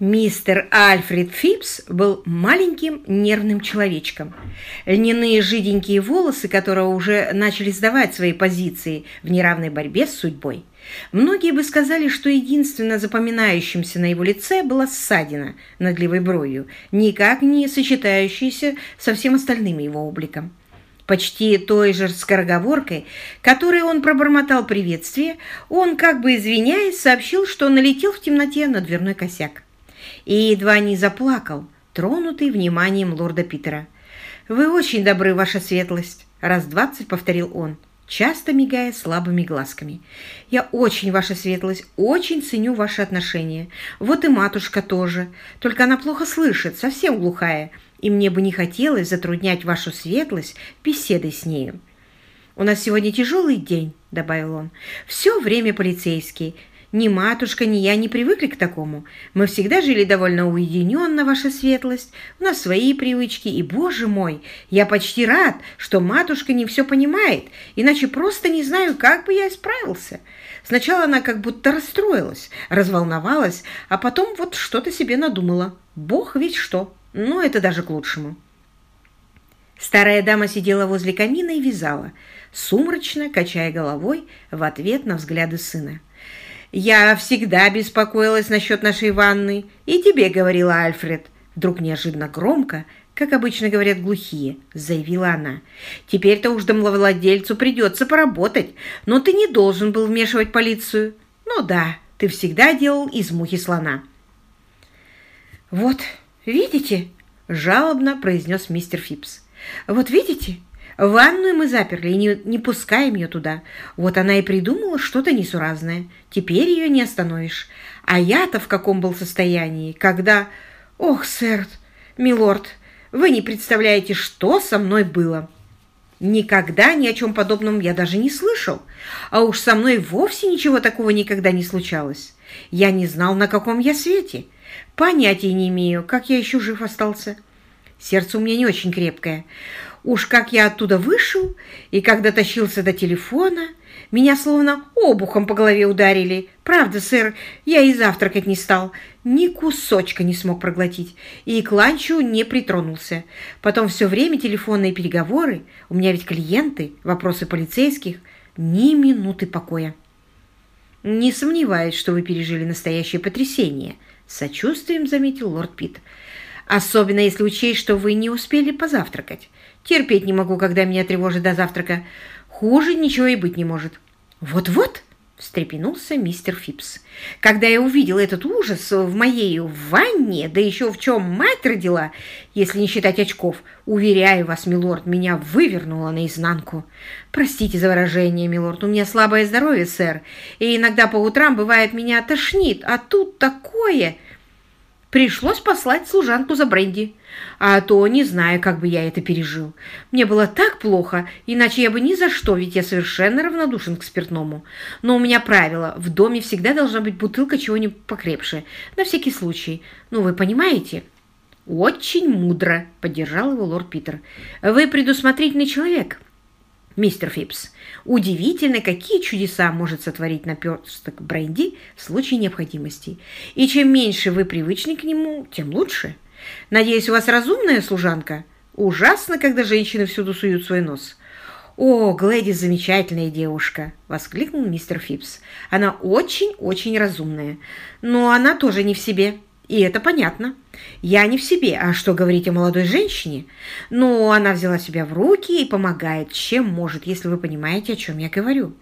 Мистер Альфред Фипс был маленьким нервным человечком. Льняные жиденькие волосы, которого уже начали сдавать свои позиции в неравной борьбе с судьбой. Многие бы сказали, что единственно запоминающимся на его лице была ссадина над левой бровью, никак не сочетающаяся со всем остальным его обликом. Почти той же скороговоркой, которой он пробормотал приветствие, он, как бы извиняясь, сообщил, что налетел в темноте на дверной косяк и едва не заплакал, тронутый вниманием лорда Питера. «Вы очень добры, ваша светлость!» — раз двадцать повторил он, часто мигая слабыми глазками. «Я очень, ваша светлость, очень ценю ваши отношения. Вот и матушка тоже, только она плохо слышит, совсем глухая, и мне бы не хотелось затруднять вашу светлость беседой с нею». «У нас сегодня тяжелый день», — добавил он. «Все время полицейский, ни матушка, ни я не привыкли к такому. Мы всегда жили довольно уединенно, ваша светлость. У нас свои привычки, и, боже мой, я почти рад, что матушка не все понимает, иначе просто не знаю, как бы я справился. Сначала она как будто расстроилась, разволновалась, а потом вот что-то себе надумала. Бог ведь что, но это даже к лучшему. Старая дама сидела возле камина и вязала, сумрачно качая головой в ответ на взгляды сына. «Я всегда беспокоилась насчет нашей ванны, и тебе говорила Альфред». Вдруг неожиданно громко, как обычно говорят глухие, заявила она. «Теперь-то уж домовладельцу придется поработать, но ты не должен был вмешивать полицию. Ну да, ты всегда делал из мухи слона». «Вот, видите?» – жалобно произнес мистер Фипс. «Вот видите, Ванную мы заперли и не, не пускаем ее туда. Вот она и придумала что-то несуразное. Теперь ее не остановишь. А я-то в каком был состоянии, когда... Ох, сэр, милорд, вы не представляете, что со мной было. Никогда ни о чем подобном я даже не слышал. А уж со мной вовсе ничего такого никогда не случалось. Я не знал, на каком я свете. Понятия не имею, как я еще жив остался. Сердце у меня не очень крепкое. Уж как я оттуда вышел, и когда тащился до телефона, меня словно обухом по голове ударили. Правда, сэр, я и завтракать не стал, ни кусочка не смог проглотить, и к ланчу не притронулся. Потом все время телефонные переговоры, у меня ведь клиенты, вопросы полицейских, ни минуты покоя. «Не сомневаюсь, что вы пережили настоящее потрясение», — с сочувствием заметил лорд Питт. «Особенно если учесть, что вы не успели позавтракать. Терпеть не могу, когда меня тревожит до завтрака. Хуже ничего и быть не может. Вот-вот, встрепенулся мистер Фипс. Когда я увидел этот ужас в моей ванне, да еще в чем мать родила, если не считать очков, уверяю вас, милорд, меня вывернуло наизнанку. Простите за выражение, милорд, у меня слабое здоровье, сэр, и иногда по утрам бывает меня тошнит, а тут такое... Пришлось послать служанку за бренди. А то не знаю, как бы я это пережил. Мне было так плохо, иначе я бы ни за что, ведь я совершенно равнодушен к спиртному. Но у меня правило, в доме всегда должна быть бутылка чего-нибудь покрепше, на всякий случай. Ну, вы понимаете?» «Очень мудро», — поддержал его лорд Питер. «Вы предусмотрительный человек» мистер Фипс. Удивительно, какие чудеса может сотворить наперсток бренди в случае необходимости. И чем меньше вы привычны к нему, тем лучше. Надеюсь, у вас разумная служанка? Ужасно, когда женщины всюду суют свой нос. «О, Глэдис замечательная девушка!» — воскликнул мистер Фипс. «Она очень-очень разумная, но она тоже не в себе». И это понятно. Я не в себе, а что говорить о молодой женщине? Но она взяла себя в руки и помогает, чем может, если вы понимаете, о чем я говорю.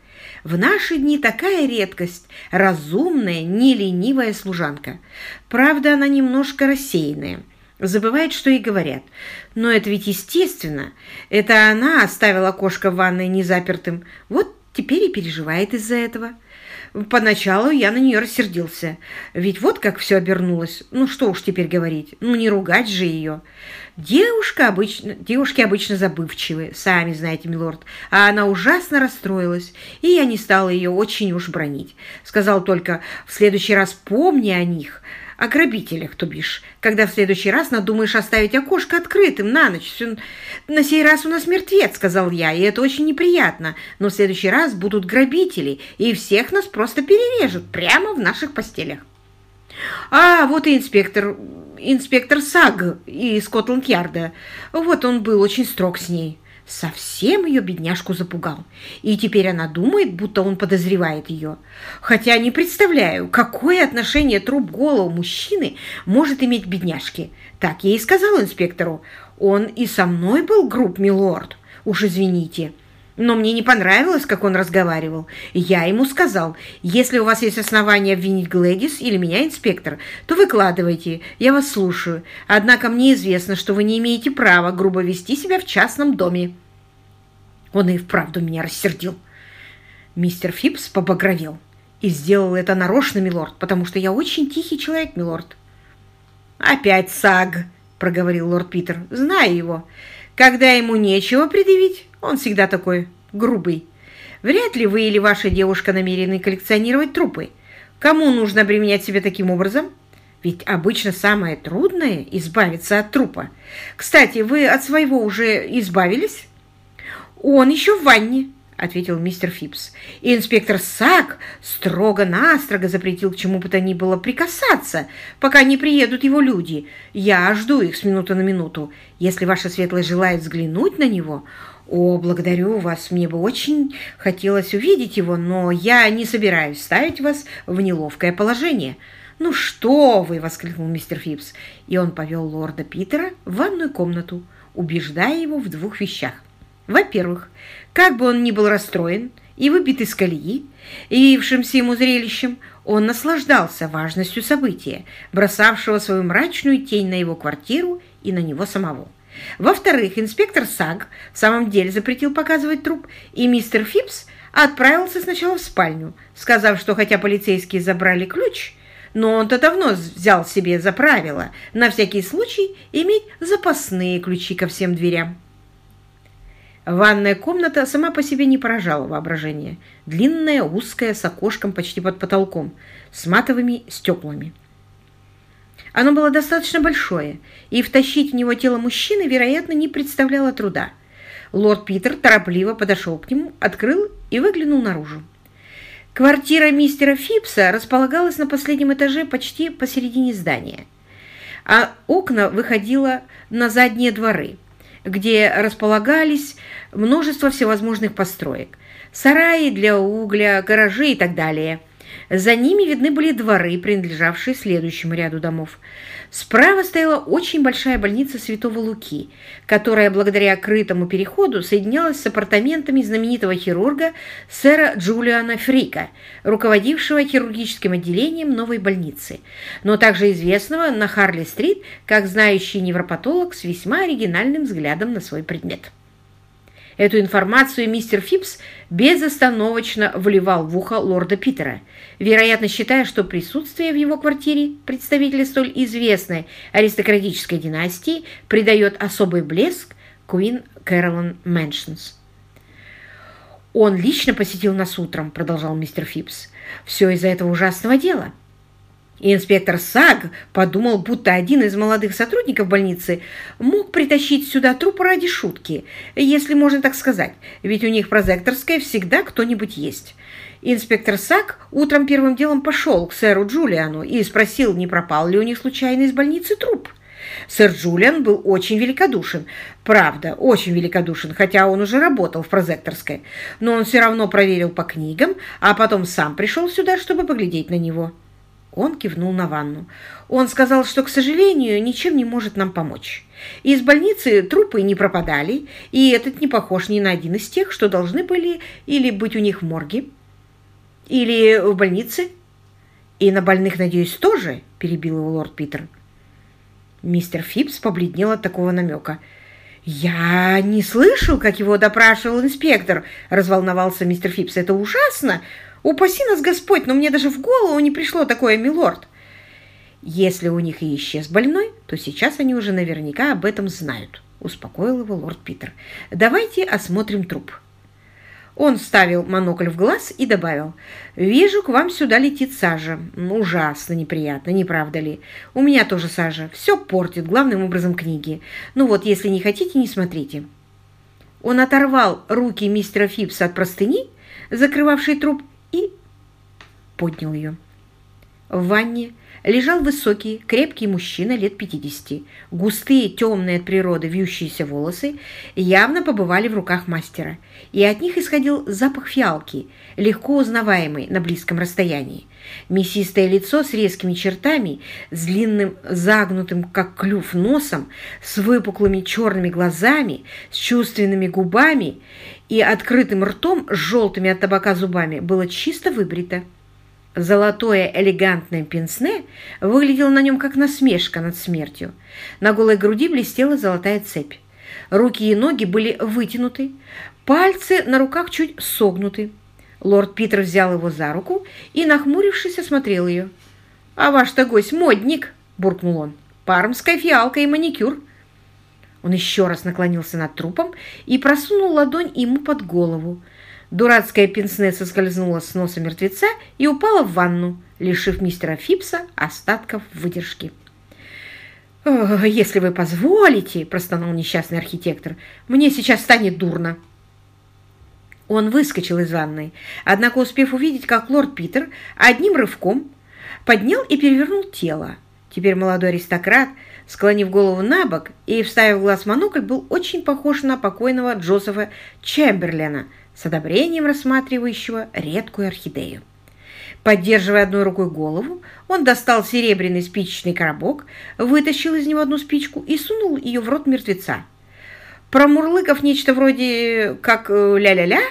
В наши дни такая редкость – разумная, не ленивая служанка. Правда, она немножко рассеянная, забывает, что ей говорят. Но это ведь естественно. Это она оставила окошко в ванной незапертым. Вот теперь и переживает из-за этого. Поначалу я на нее рассердился. Ведь вот как все обернулось. Ну что уж теперь говорить. Ну не ругать же ее. Девушка обычно, девушки обычно забывчивы, сами знаете, милорд. А она ужасно расстроилась, и я не стала ее очень уж бронить. Сказал только, в следующий раз помни о них о грабителях, то бишь, когда в следующий раз надумаешь оставить окошко открытым на ночь. На сей раз у нас мертвец, сказал я, и это очень неприятно, но в следующий раз будут грабители, и всех нас просто перережут прямо в наших постелях. «А вот и инспектор, инспектор Саг из Скотланд-Ярда. Вот он был очень строг с ней. Совсем ее бедняжку запугал. И теперь она думает, будто он подозревает ее. Хотя не представляю, какое отношение труп голову мужчины может иметь к бедняжке. Так я и сказал инспектору. Он и со мной был груб, милорд. Уж извините. Но мне не понравилось, как он разговаривал. Я ему сказал, если у вас есть основания обвинить Глэдис или меня, инспектор, то выкладывайте, я вас слушаю. Однако мне известно, что вы не имеете права грубо вести себя в частном доме. Он и вправду меня рассердил. Мистер Фипс побагровел. И сделал это нарочно, милорд, потому что я очень тихий человек, милорд. «Опять саг», — проговорил лорд Питер. «Знаю его. Когда ему нечего предъявить, он всегда такой грубый. Вряд ли вы или ваша девушка намерены коллекционировать трупы. Кому нужно обременять себя таким образом? Ведь обычно самое трудное – избавиться от трупа. Кстати, вы от своего уже избавились? Он еще в ванне, ответил мистер Фипс. И инспектор Сак строго-настрого запретил к чему бы то ни было прикасаться, пока не приедут его люди. Я жду их с минуты на минуту. Если ваша светлость желает взглянуть на него, «О, благодарю вас, мне бы очень хотелось увидеть его, но я не собираюсь ставить вас в неловкое положение». «Ну что вы!» — воскликнул мистер Фипс, и он повел лорда Питера в ванную комнату, убеждая его в двух вещах. Во-первых, как бы он ни был расстроен и выбит из колеи, явившимся ему зрелищем, он наслаждался важностью события, бросавшего свою мрачную тень на его квартиру и на него самого. Во-вторых, инспектор Саг в самом деле запретил показывать труп, и мистер Фипс отправился сначала в спальню, сказав, что хотя полицейские забрали ключ, но он-то давно взял себе за правило на всякий случай иметь запасные ключи ко всем дверям. Ванная комната сама по себе не поражала воображение. Длинная, узкая, с окошком почти под потолком, с матовыми стеклами. Оно было достаточно большое, и втащить в него тело мужчины, вероятно, не представляло труда. Лорд Питер торопливо подошел к нему, открыл и выглянул наружу. Квартира мистера Фипса располагалась на последнем этаже почти посередине здания, а окна выходило на задние дворы, где располагались множество всевозможных построек, сараи для угля, гаражи и так далее – за ними видны были дворы, принадлежавшие следующему ряду домов. Справа стояла очень большая больница Святого Луки, которая благодаря крытому переходу соединялась с апартаментами знаменитого хирурга сэра Джулиана Фрика, руководившего хирургическим отделением новой больницы, но также известного на Харли-стрит как знающий невропатолог с весьма оригинальным взглядом на свой предмет. Эту информацию мистер Фипс безостановочно вливал в ухо лорда Питера, вероятно считая, что присутствие в его квартире представителя столь известной аристократической династии придает особый блеск Queen Carolyn Mansions. «Он лично посетил нас утром», — продолжал мистер Фипс. «Все из-за этого ужасного дела». Инспектор Саг подумал, будто один из молодых сотрудников больницы мог притащить сюда труп ради шутки, если можно так сказать, ведь у них прозекторская всегда кто-нибудь есть. Инспектор Сак утром первым делом пошел к сэру Джулиану и спросил, не пропал ли у них случайно из больницы труп. Сэр Джулиан был очень великодушен. Правда, очень великодушен, хотя он уже работал в прозекторской. Но он все равно проверил по книгам, а потом сам пришел сюда, чтобы поглядеть на него. Он кивнул на ванну. Он сказал, что, к сожалению, ничем не может нам помочь. Из больницы трупы не пропадали, и этот не похож ни на один из тех, что должны были или быть у них в морге, или в больнице. И на больных, надеюсь, тоже, перебил его лорд Питер. Мистер Фипс побледнел от такого намека. «Я не слышал, как его допрашивал инспектор», — разволновался мистер Фипс. «Это ужасно! Упаси нас Господь, но мне даже в голову не пришло такое, милорд. Если у них и исчез больной, то сейчас они уже наверняка об этом знают, успокоил его лорд Питер. Давайте осмотрим труп. Он вставил монокль в глаз и добавил. «Вижу, к вам сюда летит сажа. Ужасно неприятно, не правда ли? У меня тоже сажа. Все портит, главным образом книги. Ну вот, если не хотите, не смотрите». Он оторвал руки мистера Фипса от простыни, закрывавшей труп, поднял ее. В ванне лежал высокий, крепкий мужчина лет 50. Густые, темные от природы вьющиеся волосы явно побывали в руках мастера, и от них исходил запах фиалки, легко узнаваемый на близком расстоянии. Мясистое лицо с резкими чертами, с длинным загнутым, как клюв, носом, с выпуклыми черными глазами, с чувственными губами и открытым ртом с желтыми от табака зубами было чисто выбрито. Золотое элегантное пенсне выглядело на нем как насмешка над смертью. На голой груди блестела золотая цепь. Руки и ноги были вытянуты, пальцы на руках чуть согнуты. Лорд Питер взял его за руку и, нахмурившись, осмотрел ее. «А ваш-то гость модник!» – буркнул он. «Пармская фиалка и маникюр!» Он еще раз наклонился над трупом и просунул ладонь ему под голову – Дурацкая пенсне соскользнула с носа мертвеца и упала в ванну, лишив мистера Фипса остатков выдержки. «Если вы позволите», – простонал несчастный архитектор, – «мне сейчас станет дурно». Он выскочил из ванной, однако успев увидеть, как лорд Питер одним рывком поднял и перевернул тело. Теперь молодой аристократ, склонив голову на бок и вставив глаз монокль, был очень похож на покойного Джозефа Чемберлена – с одобрением рассматривающего редкую орхидею. Поддерживая одной рукой голову, он достал серебряный спичечный коробок, вытащил из него одну спичку и сунул ее в рот мертвеца. Промурлыков нечто вроде как э, ля-ля-ля,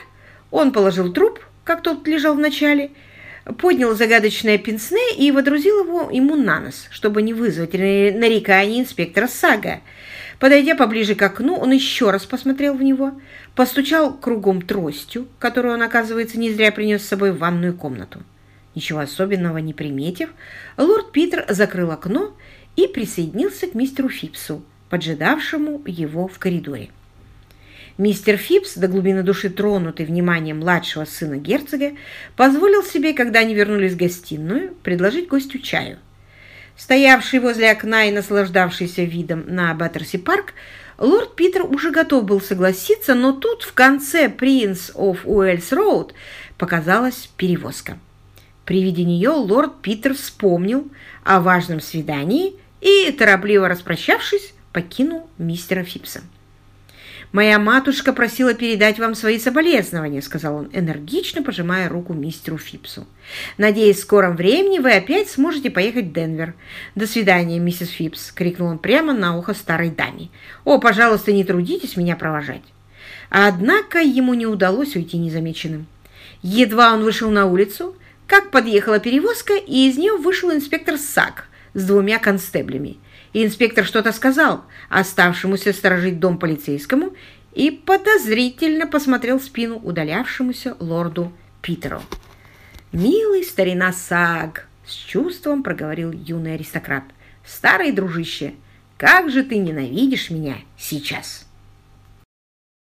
он положил труп, как тот лежал вначале, поднял загадочное пенсне и водрузил его ему на нос, чтобы не вызвать нарекания инспектора Сага, Подойдя поближе к окну, он еще раз посмотрел в него, постучал кругом тростью, которую он, оказывается, не зря принес с собой в ванную комнату. Ничего особенного не приметив, лорд Питер закрыл окно и присоединился к мистеру Фипсу, поджидавшему его в коридоре. Мистер Фипс, до глубины души тронутый вниманием младшего сына герцога, позволил себе, когда они вернулись в гостиную, предложить гостю чаю. Стоявший возле окна и наслаждавшийся видом на Баттерси-парк, лорд Питер уже готов был согласиться, но тут в конце «Принц of Уэльс Роуд» показалась перевозка. При виде нее лорд Питер вспомнил о важном свидании и, торопливо распрощавшись, покинул мистера Фипса. «Моя матушка просила передать вам свои соболезнования», — сказал он, энергично пожимая руку мистеру Фипсу. «Надеюсь, в скором времени вы опять сможете поехать в Денвер. До свидания, миссис Фипс», — крикнул он прямо на ухо старой даме. «О, пожалуйста, не трудитесь меня провожать». Однако ему не удалось уйти незамеченным. Едва он вышел на улицу, как подъехала перевозка, и из нее вышел инспектор Сак с двумя констеблями инспектор что-то сказал оставшемуся сторожить дом полицейскому и подозрительно посмотрел в спину удалявшемуся лорду Питеру. «Милый старина Саг!» — с чувством проговорил юный аристократ. «Старый дружище, как же ты ненавидишь меня сейчас!»